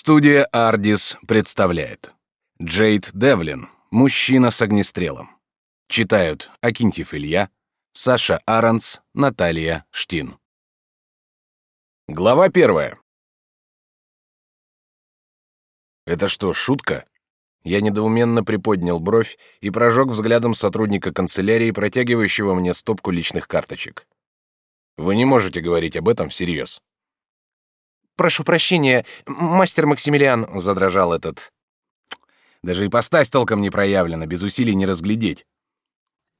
Студия «Ардис» представляет Джейд Девлин, мужчина с огнестрелом. Читают Акинтьев Илья, Саша Аранс, Наталья Штин. Глава первая. Это что, шутка? Я недоуменно приподнял бровь и прожег взглядом сотрудника канцелярии, протягивающего мне стопку личных карточек. Вы не можете говорить об этом всерьез. «Прошу прощения, мастер Максимилиан», — задрожал этот. Даже и постась толком не проявлена, без усилий не разглядеть.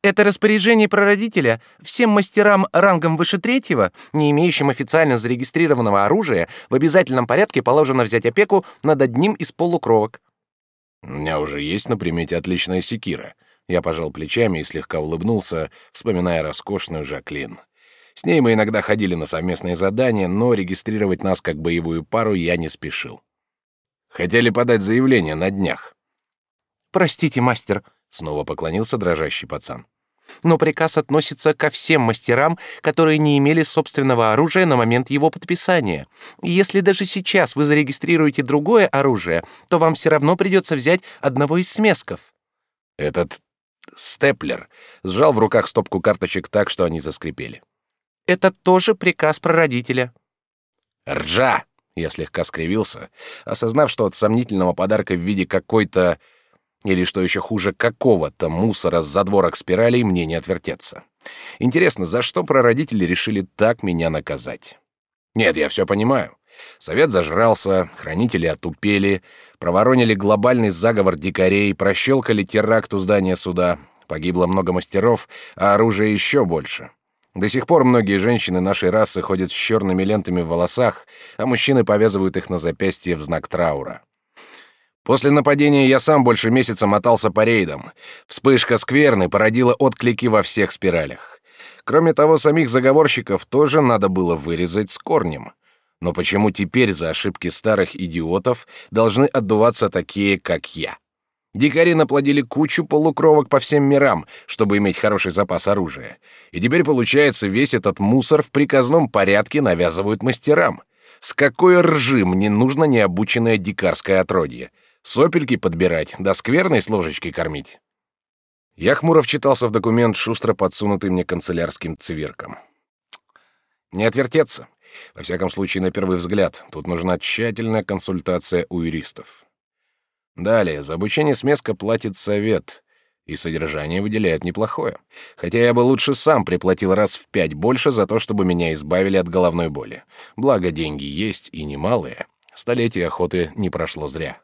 Это распоряжение прародителя всем мастерам рангом выше третьего, не имеющим официально зарегистрированного оружия, в обязательном порядке положено взять опеку над одним из полукровок. У меня уже есть на примете отличная секира. Я пожал плечами и слегка улыбнулся, вспоминая роскошную Жаклин. С ней мы иногда ходили на совместные задания, но регистрировать нас как боевую пару я не спешил. Хотели подать заявление на днях. «Простите, мастер», — снова поклонился дрожащий пацан. «Но приказ относится ко всем мастерам, которые не имели собственного оружия на момент его подписания. И если даже сейчас вы зарегистрируете другое оружие, то вам все равно придется взять одного из смесков». Этот степлер сжал в руках стопку карточек так, что они заскрипели. Это тоже приказ прародителя. Ржа! Я слегка скривился, осознав, что от сомнительного подарка в виде какой-то или что еще хуже какого-то мусора с задворок спиралей мне не отвертеться. Интересно, за что прародители решили так меня наказать? Нет, я все понимаю. Совет зажрался, хранители отупели, проворонили глобальный заговор дикарей, прощелкали теракт у здания суда. Погибло много мастеров, а оружия еще больше. До сих пор многие женщины нашей расы ходят с черными лентами в волосах, а мужчины повязывают их на запястье в знак траура. После нападения я сам больше месяца мотался по рейдам. Вспышка скверны породила отклики во всех спиралях. Кроме того, самих заговорщиков тоже надо было вырезать с корнем. Но почему теперь за ошибки старых идиотов должны отдуваться такие, как я? Дикари наплодили кучу полукровок по всем мирам, чтобы иметь хороший запас оружия. И теперь, получается, весь этот мусор в приказном порядке навязывают мастерам. С какой ржи мне нужно необученное дикарское отродье? Сопельки подбирать, да скверной с ложечки кормить? Я хмуро вчитался в документ, шустро подсунутый мне канцелярским цвирком. Не отвертеться. Во всяком случае, на первый взгляд, тут нужна тщательная консультация у юристов. Далее, за обучение смеска платит совет, и содержание выделяет неплохое. Хотя я бы лучше сам приплатил раз в пять больше за то, чтобы меня избавили от головной боли. Благо, деньги есть и немалые. Столетие охоты не прошло зря.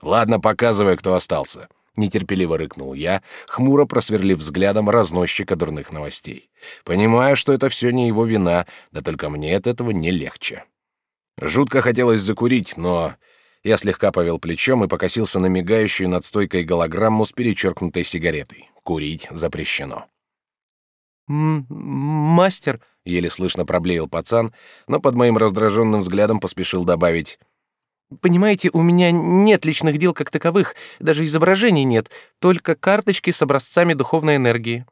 «Ладно, показывай, кто остался», — нетерпеливо рыкнул я, хмуро просверлив взглядом разносчика дурных новостей. Понимаю, что это все не его вина, да только мне от этого не легче. Жутко хотелось закурить, но я слегка повел плечом и покосился на мигающую над стойкой голограмму с перечеркнутой сигаретой. Курить запрещено. «Мастер», — еле слышно проблеял пацан, но под моим раздраженным взглядом поспешил добавить. «Понимаете, у меня нет личных дел как таковых, даже изображений нет, только карточки с образцами духовной энергии».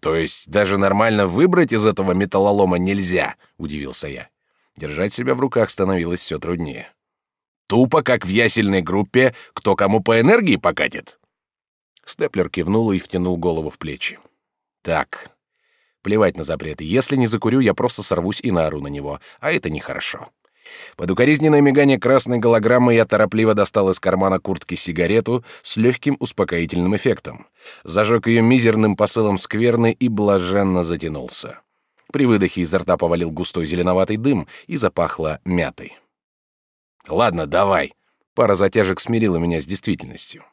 «То есть даже нормально выбрать из этого металлолома нельзя?» — удивился я. Держать себя в руках становилось все труднее. Тупо, как в ясельной группе, кто кому по энергии покатит. Степлер кивнул и втянул голову в плечи. Так, плевать на запреты. Если не закурю, я просто сорвусь и наору на него, а это нехорошо. Под укоризненное мигание красной голограммы я торопливо достал из кармана куртки сигарету с легким успокоительным эффектом, зажег ее мизерным посылом скверны и блаженно затянулся. При выдохе изо рта повалил густой зеленоватый дым и запахло мятой. Ладно, давай. Пара затяжек смирила меня с действительностью.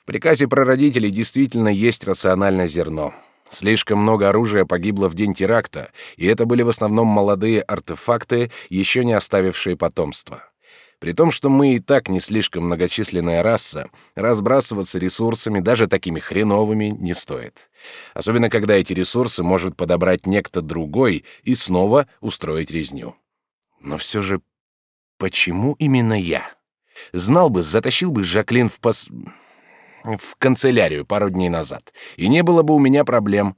В приказе прародителей действительно есть рациональное зерно. Слишком много оружия погибло в день теракта, и это были в основном молодые артефакты, еще не оставившие потомства. При том, что мы и так не слишком многочисленная раса, разбрасываться ресурсами, даже такими хреновыми, не стоит. Особенно, когда эти ресурсы может подобрать некто другой и снова устроить резню. Но все же Почему именно я? Знал бы, затащил бы Жаклин в пос... в канцелярию пару дней назад, и не было бы у меня проблем.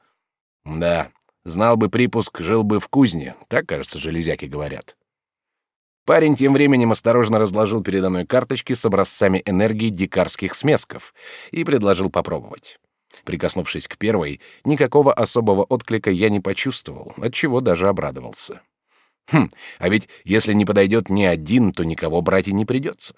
Да, знал бы припуск, жил бы в кузне, так, кажется, железяки говорят. Парень тем временем осторожно разложил передо мной карточки с образцами энергии дикарских смесков и предложил попробовать. Прикоснувшись к первой, никакого особого отклика я не почувствовал, от чего даже обрадовался. Хм, а ведь если не подойдет ни один, то никого брать и не придется.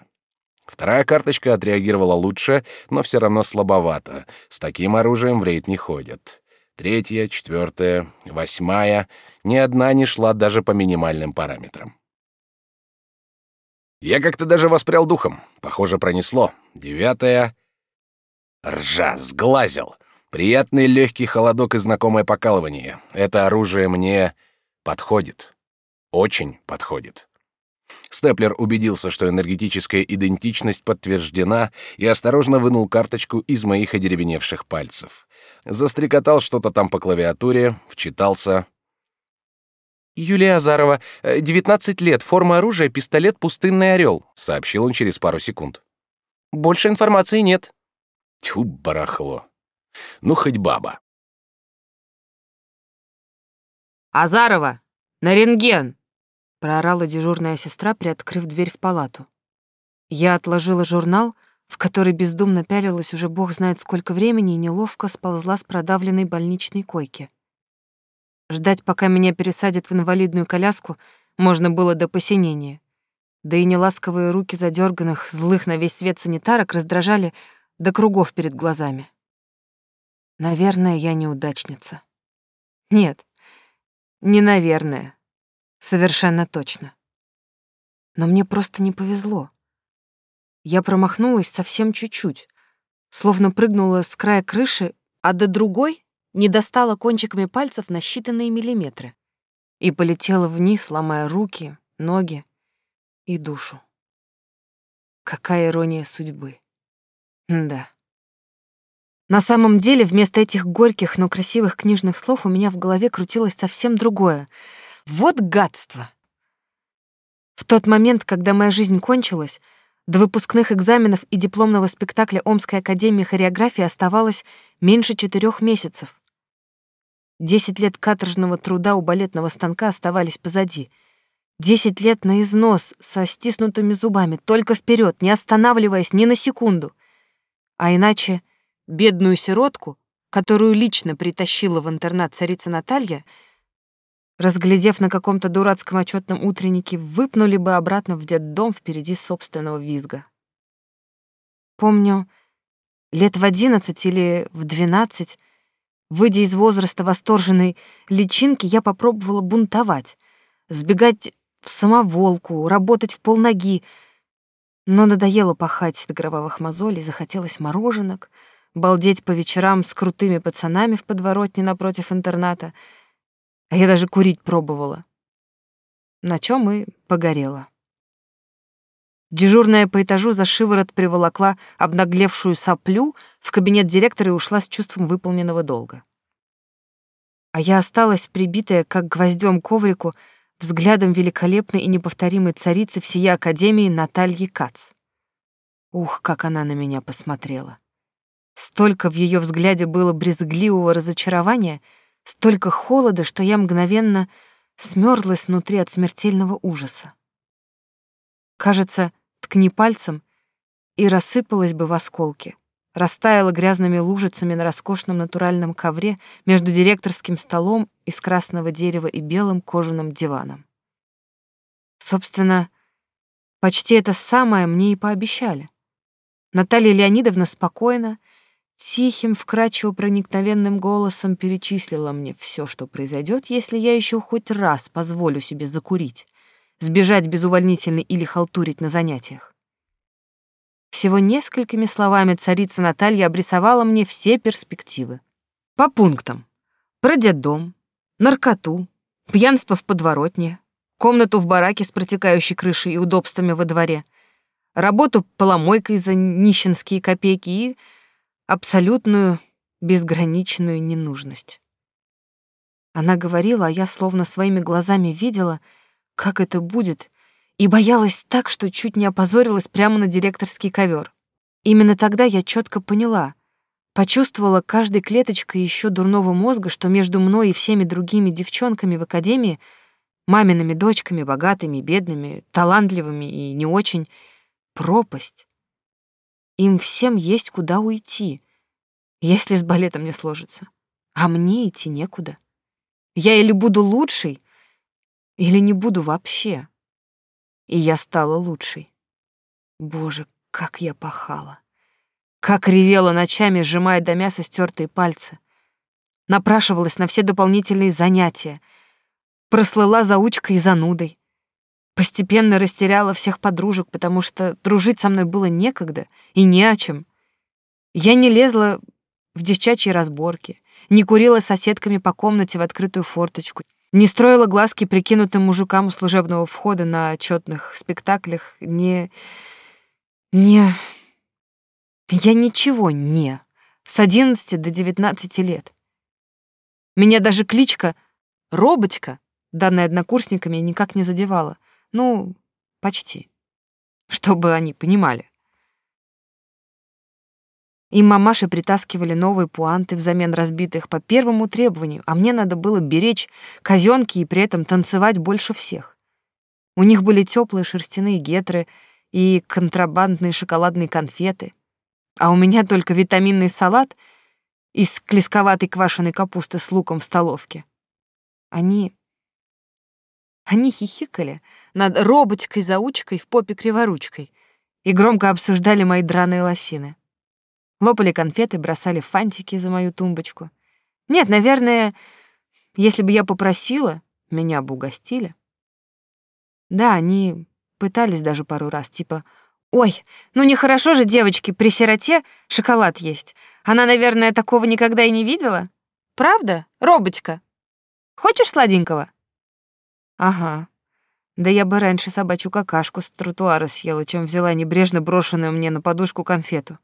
Вторая карточка отреагировала лучше, но все равно слабовато. С таким оружием в рейд не ходят. Третья, четвертая, восьмая. Ни одна не шла даже по минимальным параметрам. Я как-то даже воспрял духом. Похоже, пронесло. Девятая. Ржа, сглазил. Приятный легкий холодок и знакомое покалывание. Это оружие мне подходит. Очень подходит. Степлер убедился, что энергетическая идентичность подтверждена, и осторожно вынул карточку из моих одеревеневших пальцев. Застрекотал что-то там по клавиатуре, вчитался. «Юлия Азарова, 19 лет, форма оружия, пистолет «Пустынный орел», — сообщил он через пару секунд. «Больше информации нет». Тьфу, барахло. Ну, хоть баба. «Азарова, на рентген!» Проорала дежурная сестра, приоткрыв дверь в палату. Я отложила журнал, в который бездумно пялилась уже бог знает сколько времени, и неловко сползла с продавленной больничной койки. Ждать, пока меня пересадят в инвалидную коляску, можно было до посинения. Да и неласковые руки задерганных, злых на весь свет санитарок раздражали до кругов перед глазами. Наверное, я неудачница. Нет, не наверное. Совершенно точно. Но мне просто не повезло. Я промахнулась совсем чуть-чуть, словно прыгнула с края крыши, а до другой не достала кончиками пальцев на считанные миллиметры и полетела вниз, ломая руки, ноги и душу. Какая ирония судьбы. да. На самом деле, вместо этих горьких, но красивых книжных слов у меня в голове крутилось совсем другое — вот гадство! В тот момент, когда моя жизнь кончилась, до выпускных экзаменов и дипломного спектакля Омской академии хореографии оставалось меньше четырех месяцев. Десять лет каторжного труда у балетного станка оставались позади. Десять лет на износ, со стиснутыми зубами, только вперед, не останавливаясь ни на секунду. А иначе бедную сиротку, которую лично притащила в интернат царица Наталья, разглядев на каком-то дурацком отчетном утреннике, выпнули бы обратно в детдом впереди собственного визга. Помню, лет в одиннадцать или в двенадцать, выйдя из возраста восторженной личинки, я попробовала бунтовать, сбегать в самоволку, работать в полноги, но надоело пахать до кровавых мозолей, захотелось мороженок, балдеть по вечерам с крутыми пацанами в подворотне напротив интерната — а я даже курить пробовала. На чем и погорела. Дежурная по этажу за шиворот приволокла обнаглевшую соплю в кабинет директора и ушла с чувством выполненного долга. А я осталась прибитая, как гвоздем коврику, взглядом великолепной и неповторимой царицы всей Академии Натальи Кац. Ух, как она на меня посмотрела. Столько в ее взгляде было брезгливого разочарования — Столько холода, что я мгновенно смёрзлась внутри от смертельного ужаса. Кажется, ткни пальцем и рассыпалась бы в осколки, растаяла грязными лужицами на роскошном натуральном ковре между директорским столом из красного дерева и белым кожаным диваном. Собственно, почти это самое мне и пообещали. Наталья Леонидовна спокойно, Тихим, вкрадчиво проникновенным голосом перечислила мне все, что произойдет, если я еще хоть раз позволю себе закурить, сбежать без увольнительной или халтурить на занятиях. Всего несколькими словами царица Наталья обрисовала мне все перспективы. По пунктам. Про детдом, наркоту, пьянство в подворотне, комнату в бараке с протекающей крышей и удобствами во дворе, работу поломойкой за нищенские копейки и абсолютную безграничную ненужность. Она говорила, а я словно своими глазами видела, как это будет, и боялась так, что чуть не опозорилась прямо на директорский ковер. Именно тогда я четко поняла, почувствовала каждой клеточкой еще дурного мозга, что между мной и всеми другими девчонками в академии мамиными дочками, богатыми, бедными, талантливыми и не очень. Пропасть. Им всем есть куда уйти, если с балетом не сложится. А мне идти некуда. Я или буду лучшей, или не буду вообще. И я стала лучшей. Боже, как я пахала. Как ревела ночами, сжимая до мяса стертые пальцы. Напрашивалась на все дополнительные занятия — прослыла заучкой и занудой. Постепенно растеряла всех подружек, потому что дружить со мной было некогда и не о чем. Я не лезла в девчачьи разборки, не курила с соседками по комнате в открытую форточку, не строила глазки прикинутым мужикам у служебного входа на отчетных спектаклях, не... не... Я ничего не. С одиннадцати до девятнадцати лет. Меня даже кличка «Роботька» данное однокурсниками никак не задевало. Ну, почти. Чтобы они понимали. И мамаши притаскивали новые пуанты взамен разбитых по первому требованию, а мне надо было беречь казёнки и при этом танцевать больше всех. У них были теплые шерстяные гетры и контрабандные шоколадные конфеты, а у меня только витаминный салат из клесковатой квашеной капусты с луком в столовке. Они они хихикали над роботикой-заучкой в попе криворучкой и громко обсуждали мои драные лосины. Лопали конфеты, бросали фантики за мою тумбочку. Нет, наверное, если бы я попросила, меня бы угостили. Да, они пытались даже пару раз, типа «Ой, ну нехорошо же девочке при сироте шоколад есть. Она, наверное, такого никогда и не видела. Правда, роботика? Хочешь сладенького?» Ага. Да я бы раньше собачью какашку с тротуара съела, чем взяла небрежно брошенную мне на подушку конфету.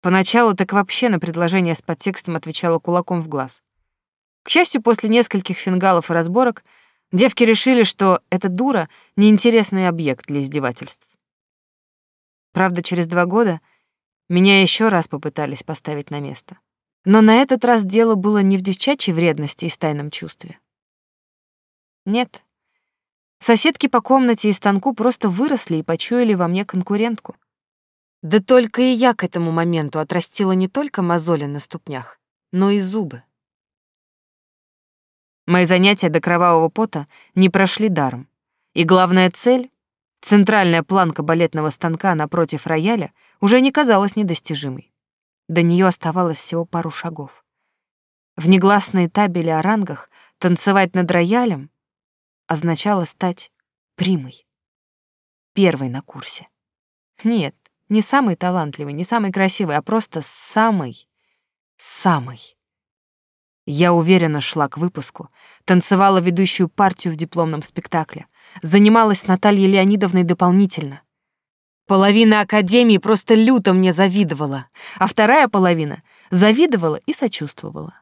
Поначалу так вообще на предложение с подтекстом отвечала кулаком в глаз. К счастью, после нескольких фингалов и разборок девки решили, что эта дура — неинтересный объект для издевательств. Правда, через два года меня еще раз попытались поставить на место. Но на этот раз дело было не в девчачьей вредности и стайном чувстве. Нет. Соседки по комнате и станку просто выросли и почуяли во мне конкурентку. Да только и я к этому моменту отрастила не только мозоли на ступнях, но и зубы. Мои занятия до кровавого пота не прошли даром. И главная цель — центральная планка балетного станка напротив рояля — уже не казалась недостижимой. До нее оставалось всего пару шагов. В негласные табели о рангах танцевать над роялем означало стать примой. Первой на курсе. Нет, не самый талантливый, не самый красивый, а просто самый, самый. Я уверенно шла к выпуску, танцевала ведущую партию в дипломном спектакле, занималась Натальей Леонидовной дополнительно. Половина академии просто люто мне завидовала, а вторая половина завидовала и сочувствовала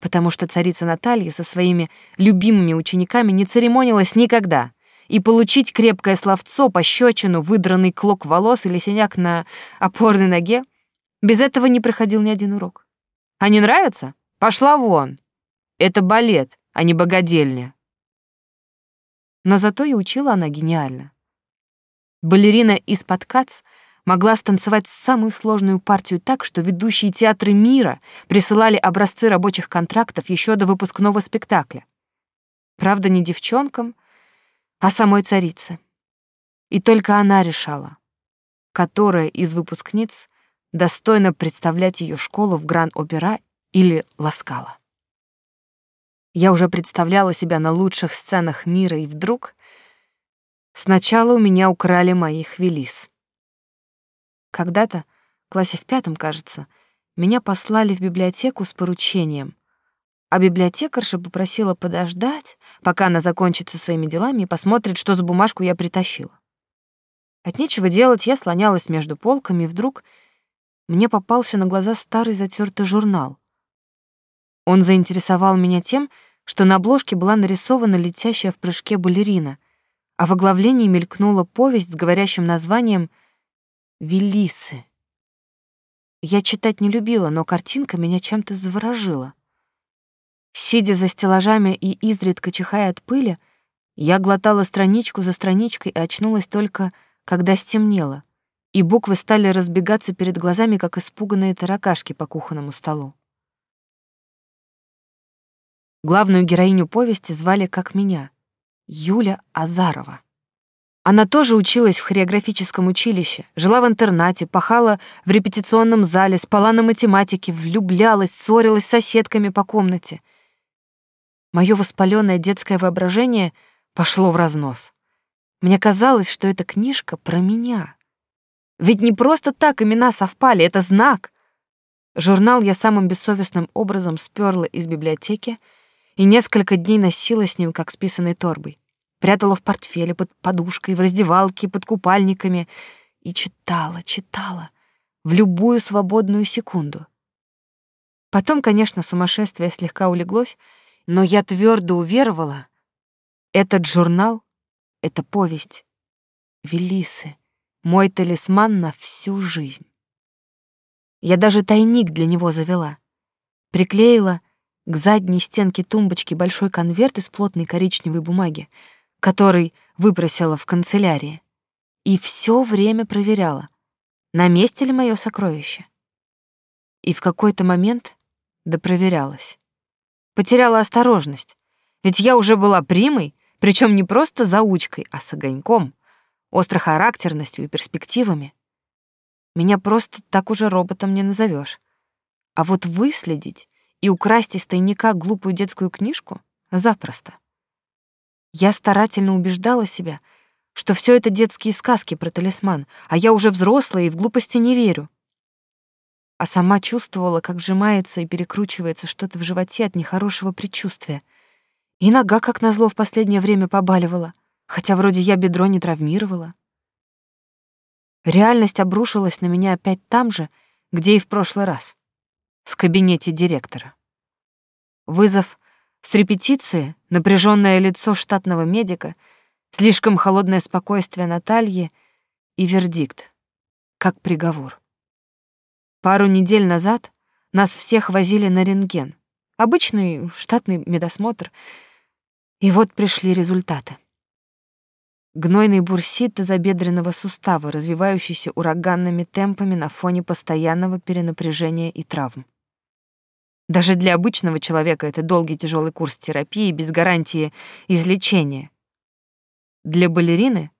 потому что царица Наталья со своими любимыми учениками не церемонилась никогда, и получить крепкое словцо, пощечину, выдранный клок волос или синяк на опорной ноге без этого не проходил ни один урок. А не нравится? Пошла вон. Это балет, а не богадельня. Но зато и учила она гениально. Балерина из-под кац — могла станцевать самую сложную партию так, что ведущие театры мира присылали образцы рабочих контрактов еще до выпускного спектакля. Правда, не девчонкам, а самой царице. И только она решала, которая из выпускниц достойно представлять ее школу в Гран-Опера или Ласкала. Я уже представляла себя на лучших сценах мира, и вдруг сначала у меня украли моих Велис. Когда-то, в классе в пятом, кажется, меня послали в библиотеку с поручением, а библиотекарша попросила подождать, пока она закончит со своими делами и посмотрит, что за бумажку я притащила. От нечего делать я слонялась между полками, и вдруг мне попался на глаза старый затертый журнал. Он заинтересовал меня тем, что на обложке была нарисована летящая в прыжке балерина, а в оглавлении мелькнула повесть с говорящим названием Велисы. Я читать не любила, но картинка меня чем-то заворожила. Сидя за стеллажами и изредка чихая от пыли, я глотала страничку за страничкой и очнулась только, когда стемнело, и буквы стали разбегаться перед глазами, как испуганные таракашки по кухонному столу. Главную героиню повести звали как меня — Юля Азарова. Она тоже училась в хореографическом училище, жила в интернате, пахала в репетиционном зале, спала на математике, влюблялась, ссорилась с соседками по комнате. Мое воспаленное детское воображение пошло в разнос. Мне казалось, что эта книжка про меня. Ведь не просто так имена совпали, это знак. Журнал я самым бессовестным образом сперла из библиотеки — и несколько дней носила с ним, как с писаной торбой. Прятала в портфеле, под подушкой, в раздевалке, под купальниками. И читала, читала. В любую свободную секунду. Потом, конечно, сумасшествие слегка улеглось, но я твердо уверовала, этот журнал — это повесть. Велисы, мой талисман на всю жизнь. Я даже тайник для него завела. Приклеила к задней стенке тумбочки большой конверт из плотной коричневой бумаги, который выпросила в канцелярии, и все время проверяла, на месте ли мое сокровище. И в какой-то момент допроверялась. Потеряла осторожность, ведь я уже была примой, причем не просто заучкой, а с огоньком, острохарактерностью и перспективами. Меня просто так уже роботом не назовешь. А вот выследить и украсть из тайника глупую детскую книжку запросто. Я старательно убеждала себя, что все это детские сказки про талисман, а я уже взрослая и в глупости не верю. А сама чувствовала, как сжимается и перекручивается что-то в животе от нехорошего предчувствия. И нога, как назло, в последнее время побаливала, хотя вроде я бедро не травмировала. Реальность обрушилась на меня опять там же, где и в прошлый раз в кабинете директора. Вызов с репетиции, напряженное лицо штатного медика, слишком холодное спокойствие Натальи и вердикт, как приговор. Пару недель назад нас всех возили на рентген. Обычный штатный медосмотр. И вот пришли результаты. Гнойный бурсит тазобедренного сустава, развивающийся ураганными темпами на фоне постоянного перенапряжения и травм. Даже для обычного человека это долгий тяжелый курс терапии без гарантии излечения. Для балерины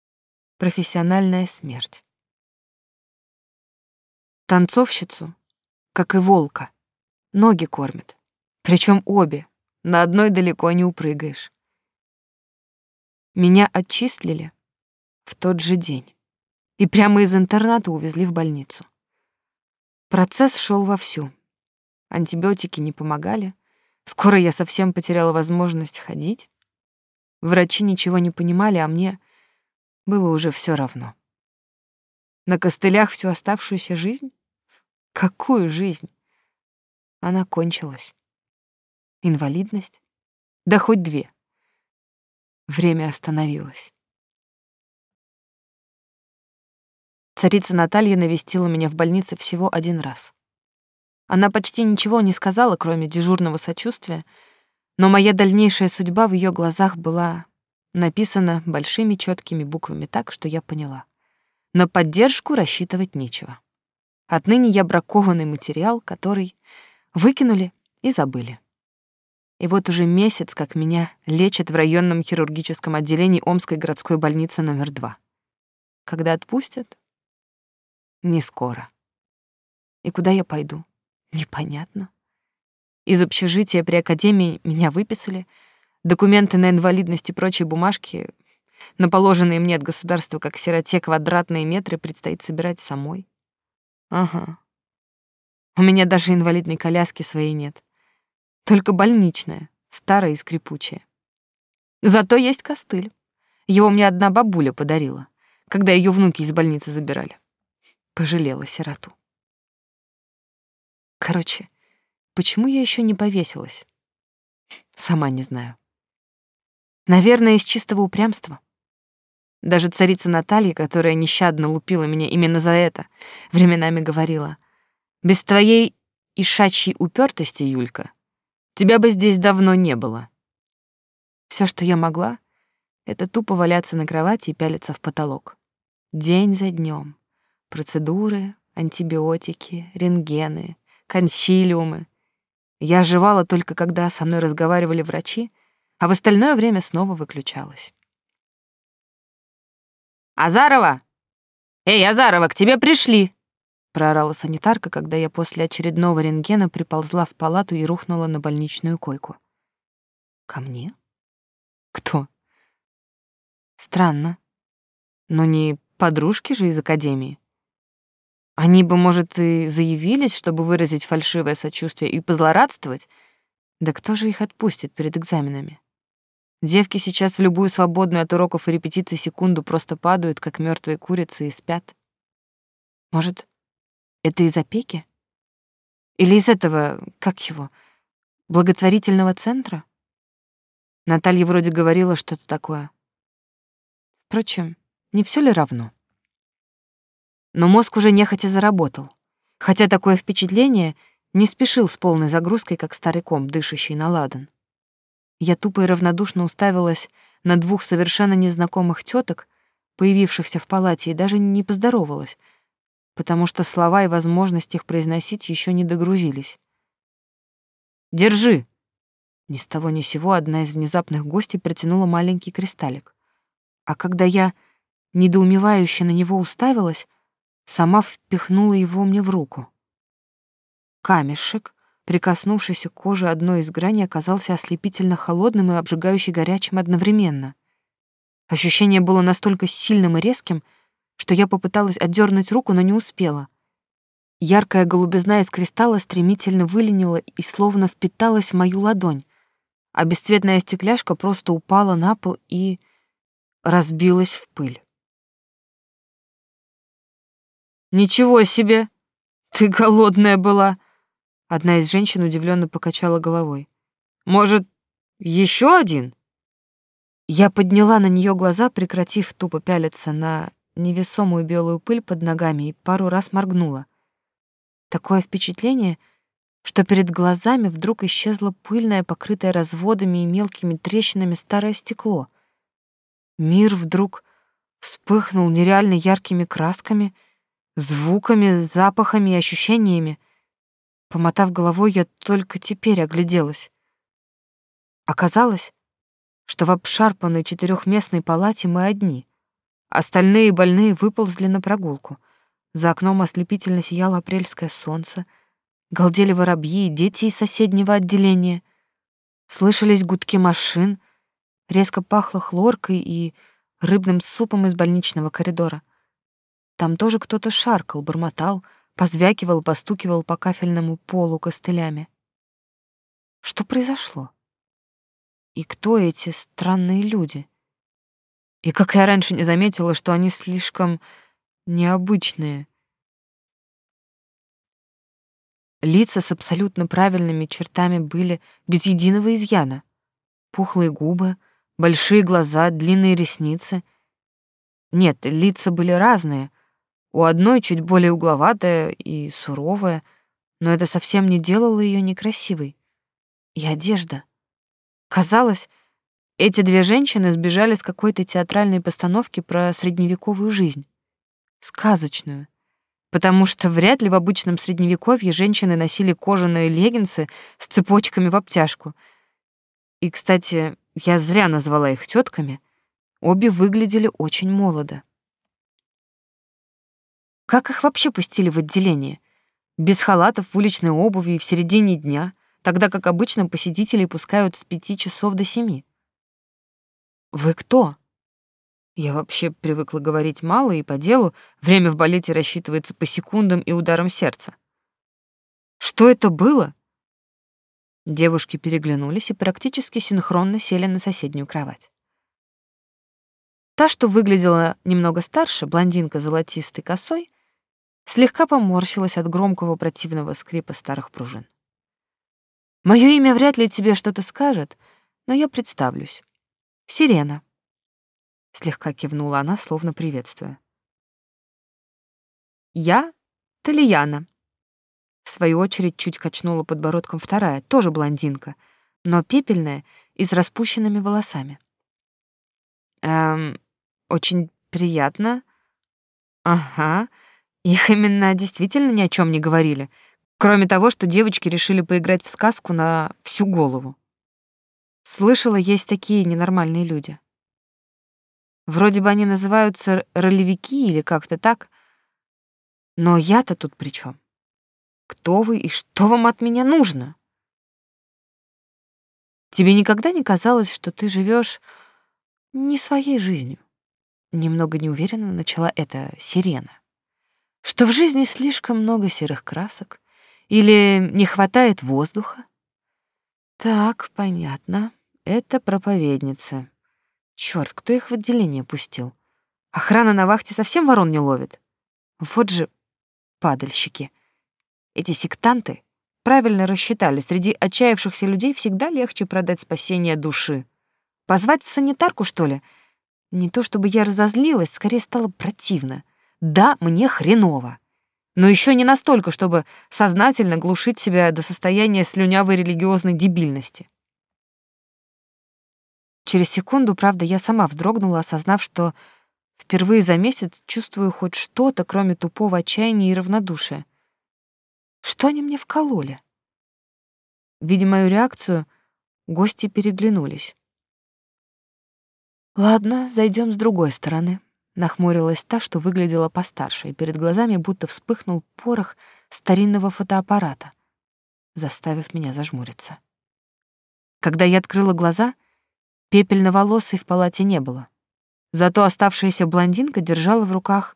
— профессиональная смерть. Танцовщицу, как и волка, ноги кормят. Причем обе, на одной далеко не упрыгаешь. Меня отчислили в тот же день и прямо из интерната увезли в больницу. Процесс шел вовсю. Антибиотики не помогали. Скоро я совсем потеряла возможность ходить. Врачи ничего не понимали, а мне было уже все равно. На костылях всю оставшуюся жизнь? Какую жизнь? Она кончилась. Инвалидность? Да хоть две. Время остановилось. Царица Наталья навестила меня в больнице всего один раз. Она почти ничего не сказала, кроме дежурного сочувствия, но моя дальнейшая судьба в ее глазах была написана большими четкими буквами так, что я поняла. На поддержку рассчитывать нечего. Отныне я бракованный материал, который выкинули и забыли. И вот уже месяц, как меня лечат в районном хирургическом отделении Омской городской больницы номер два. Когда отпустят? Не скоро. И куда я пойду? Непонятно. Из общежития при академии меня выписали. Документы на инвалидность и прочие бумажки, на положенные мне от государства как сироте квадратные метры, предстоит собирать самой. Ага. У меня даже инвалидной коляски своей нет. Только больничная, старая и скрипучая. Зато есть костыль. Его мне одна бабуля подарила, когда ее внуки из больницы забирали. Пожалела сироту. Короче, почему я еще не повесилась? Сама не знаю. Наверное, из чистого упрямства. Даже царица Наталья, которая нещадно лупила меня именно за это, временами говорила, «Без твоей ишачьей упертости, Юлька, тебя бы здесь давно не было. Все, что я могла, это тупо валяться на кровати и пялиться в потолок. День за днем. Процедуры, антибиотики, рентгены, консилиумы. Я оживала только когда со мной разговаривали врачи, а в остальное время снова выключалась. «Азарова! Эй, Азарова, к тебе пришли!» проорала санитарка, когда я после очередного рентгена приползла в палату и рухнула на больничную койку. «Ко мне? Кто?» «Странно. Но не подружки же из академии. Они бы, может, и заявились, чтобы выразить фальшивое сочувствие и позлорадствовать. Да кто же их отпустит перед экзаменами? Девки сейчас в любую свободную от уроков и репетиций секунду просто падают, как мертвые курицы, и спят. Может, это из опеки? Или из этого, как его, благотворительного центра? Наталья вроде говорила что-то такое. Впрочем, не все ли равно? Но мозг уже нехотя заработал, хотя такое впечатление не спешил с полной загрузкой, как старый комп, дышащий на ладан. Я тупо и равнодушно уставилась на двух совершенно незнакомых теток, появившихся в палате, и даже не поздоровалась, потому что слова и возможность их произносить еще не догрузились. «Держи!» Ни с того ни сего одна из внезапных гостей протянула маленький кристаллик. А когда я недоумевающе на него уставилась, сама впихнула его мне в руку. Камешек, прикоснувшийся к коже одной из граней, оказался ослепительно холодным и обжигающе горячим одновременно. Ощущение было настолько сильным и резким, что я попыталась отдернуть руку, но не успела. Яркая голубизна из кристалла стремительно выленила и словно впиталась в мою ладонь, а бесцветная стекляшка просто упала на пол и разбилась в пыль. «Ничего себе! Ты голодная была!» Одна из женщин удивленно покачала головой. «Может, еще один?» Я подняла на нее глаза, прекратив тупо пялиться на невесомую белую пыль под ногами и пару раз моргнула. Такое впечатление, что перед глазами вдруг исчезло пыльное, покрытое разводами и мелкими трещинами старое стекло. Мир вдруг вспыхнул нереально яркими красками — звуками, запахами и ощущениями. Помотав головой, я только теперь огляделась. Оказалось, что в обшарпанной четырехместной палате мы одни. Остальные больные выползли на прогулку. За окном ослепительно сияло апрельское солнце. Галдели воробьи и дети из соседнего отделения. Слышались гудки машин. Резко пахло хлоркой и рыбным супом из больничного коридора. Там тоже кто-то шаркал, бормотал, позвякивал, постукивал по кафельному полу костылями. Что произошло? И кто эти странные люди? И как я раньше не заметила, что они слишком необычные. Лица с абсолютно правильными чертами были без единого изъяна. Пухлые губы, большие глаза, длинные ресницы. Нет, лица были разные — у одной чуть более угловатая и суровая, но это совсем не делало ее некрасивой. И одежда. Казалось, эти две женщины сбежали с какой-то театральной постановки про средневековую жизнь. Сказочную. Потому что вряд ли в обычном средневековье женщины носили кожаные леггинсы с цепочками в обтяжку. И, кстати, я зря назвала их тетками. Обе выглядели очень молодо. Как их вообще пустили в отделение? Без халатов, в уличной обуви и в середине дня, тогда как обычно посетителей пускают с пяти часов до семи. «Вы кто?» Я вообще привыкла говорить мало и по делу, время в балете рассчитывается по секундам и ударам сердца. «Что это было?» Девушки переглянулись и практически синхронно сели на соседнюю кровать. Та, что выглядела немного старше, блондинка с золотистой косой, слегка поморщилась от громкого противного скрипа старых пружин. Мое имя вряд ли тебе что-то скажет, но я представлюсь. Сирена. Слегка кивнула она, словно приветствуя. Я Талияна. В свою очередь чуть качнула подбородком вторая, тоже блондинка, но пепельная и с распущенными волосами. «Эм, очень приятно. Ага, их именно действительно ни о чем не говорили, кроме того, что девочки решили поиграть в сказку на всю голову. Слышала, есть такие ненормальные люди. Вроде бы они называются ролевики или как-то так. Но я-то тут при чем? Кто вы и что вам от меня нужно? Тебе никогда не казалось, что ты живешь не своей жизнью? Немного неуверенно начала эта сирена. Что в жизни слишком много серых красок или не хватает воздуха? Так, понятно. Это проповедница. Черт, кто их в отделение пустил? Охрана на вахте совсем ворон не ловит? Вот же падальщики. Эти сектанты правильно рассчитали, среди отчаявшихся людей всегда легче продать спасение души. Позвать санитарку, что ли? Не то чтобы я разозлилась, скорее стало противно. Да, мне хреново. Но еще не настолько, чтобы сознательно глушить себя до состояния слюнявой религиозной дебильности. Через секунду, правда, я сама вздрогнула, осознав, что впервые за месяц чувствую хоть что-то, кроме тупого отчаяния и равнодушия. Что они мне вкололи? Видя мою реакцию, гости переглянулись. «Ладно, зайдем с другой стороны», — нахмурилась та, что выглядела постарше, и перед глазами будто вспыхнул порох старинного фотоаппарата, заставив меня зажмуриться. Когда я открыла глаза, Пепельноволосой в палате не было. Зато оставшаяся блондинка держала в руках...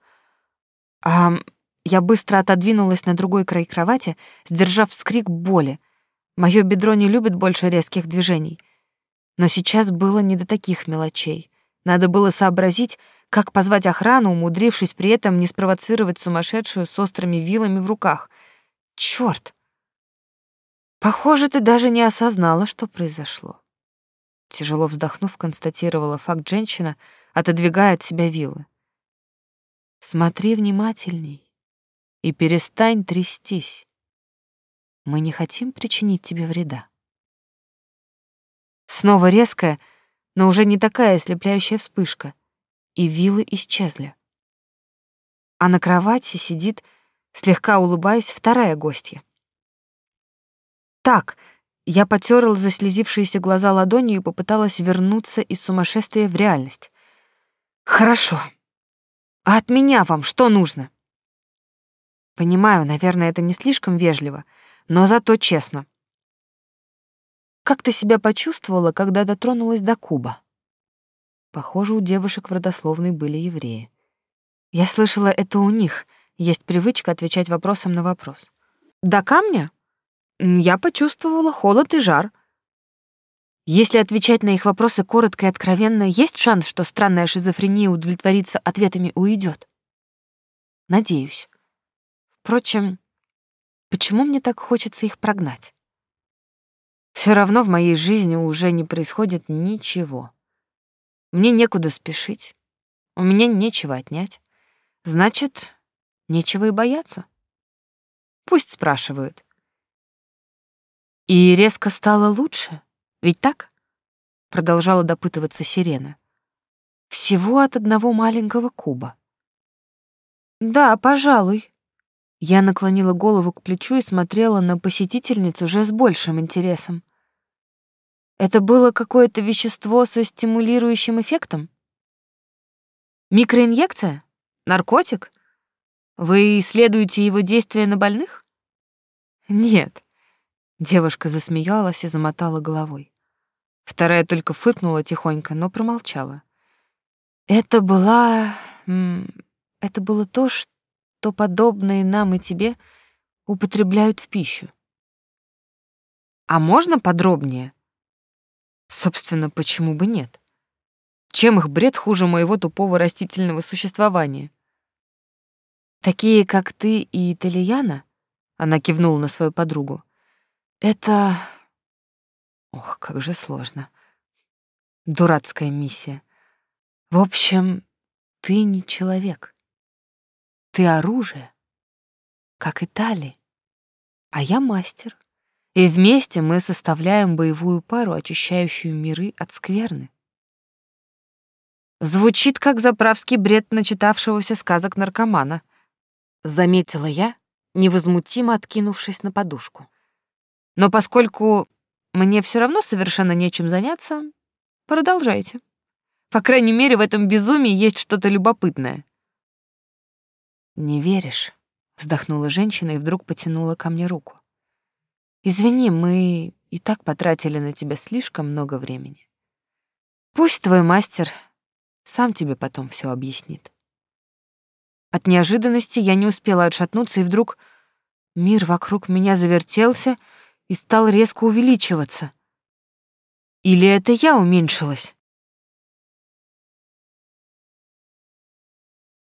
А я быстро отодвинулась на другой край кровати, сдержав вскрик боли. Моё бедро не любит больше резких движений. Но сейчас было не до таких мелочей. Надо было сообразить, как позвать охрану, умудрившись при этом не спровоцировать сумасшедшую с острыми вилами в руках. Чёрт! Похоже, ты даже не осознала, что произошло. Тяжело вздохнув, констатировала факт женщина, отодвигая от себя вилы. Смотри внимательней и перестань трястись. Мы не хотим причинить тебе вреда. Снова резкая, но уже не такая ослепляющая вспышка, и вилы исчезли. А на кровати сидит, слегка улыбаясь, вторая гостья. Так, я потерла заслезившиеся глаза ладонью и попыталась вернуться из сумасшествия в реальность. «Хорошо. А от меня вам что нужно?» Понимаю, наверное, это не слишком вежливо, но зато честно. Как ты себя почувствовала, когда дотронулась до куба? Похоже, у девушек в родословной были евреи. Я слышала, это у них есть привычка отвечать вопросом на вопрос. До камня? я почувствовала холод и жар. Если отвечать на их вопросы коротко и откровенно, есть шанс, что странная шизофрения удовлетворится ответами уйдет. Надеюсь. Впрочем, почему мне так хочется их прогнать? Все равно в моей жизни уже не происходит ничего. Мне некуда спешить, у меня нечего отнять. Значит, нечего и бояться. Пусть спрашивают. И резко стало лучше, ведь так? Продолжала допытываться Сирена. Всего от одного маленького куба. Да, пожалуй. Я наклонила голову к плечу и смотрела на посетительницу уже с большим интересом. Это было какое-то вещество со стимулирующим эффектом? Микроинъекция? Наркотик? Вы исследуете его действие на больных? Нет. Девушка засмеялась и замотала головой. Вторая только фыркнула тихонько, но промолчала. Это была... Это было то, что подобные нам и тебе употребляют в пищу. А можно подробнее? Собственно, почему бы нет? Чем их бред хуже моего тупого растительного существования? Такие, как ты и Итальяна, она кивнула на свою подругу, это... Ох, как же сложно. Дурацкая миссия. В общем, ты не человек. Ты оружие, как и Тали. а я мастер. И вместе мы составляем боевую пару, очищающую миры от скверны. Звучит как заправский бред начитавшегося сказок наркомана, заметила я, невозмутимо откинувшись на подушку. Но поскольку мне все равно совершенно нечем заняться, продолжайте. По крайней мере, в этом безумии есть что-то любопытное. Не веришь? вздохнула женщина и вдруг потянула ко мне руку. Извини, мы и так потратили на тебя слишком много времени. Пусть твой мастер сам тебе потом все объяснит. От неожиданности я не успела отшатнуться, и вдруг мир вокруг меня завертелся и стал резко увеличиваться. Или это я уменьшилась?